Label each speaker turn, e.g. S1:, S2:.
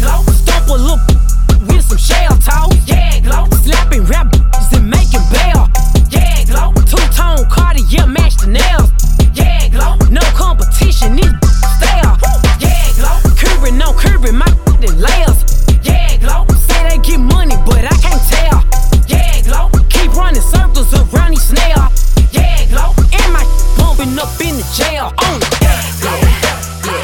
S1: glow. Stop a look with some shell toes. Yeah, glow. Slapping rap and making bail. Yeah, glow. Two tone Cartier match the nails. Yeah, glow. No competition, these stay Yeah, glow. Curving, no curving, my layers. Yeah, glow. Say they get money, but I can't tell. Yeah, glow. Keep running circles around these snail. Yeah, glow. And my bumping up in the jail. Oh, yeah, glow. Yeah, yeah.